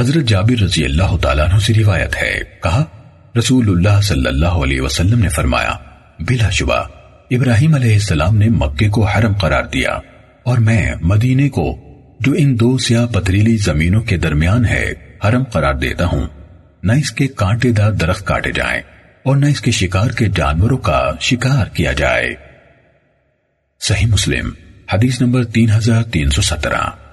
حضرت جابر رضی اللہ تعالیٰ عنہ سے روایت ہے۔ کہا، رسول اللہ صلی اللہ علیہ وسلم نے فرمایا، بلا شبہ، ابراہیم علیہ السلام نے مکے کو حرم قرار دیا اور میں مدینے کو، جو ان دو سیاہ پتریلی زمینوں کے درمیان ہے، حرم قرار دیتا ہوں۔ نہ اس کے کانٹے دار درخت کاٹے جائیں اور نہ اس کے شکار کے جانوروں کا شکار کیا جائے۔ صحیح مسلم، حدیث نمبر تین ہزار تین سو سترہ۔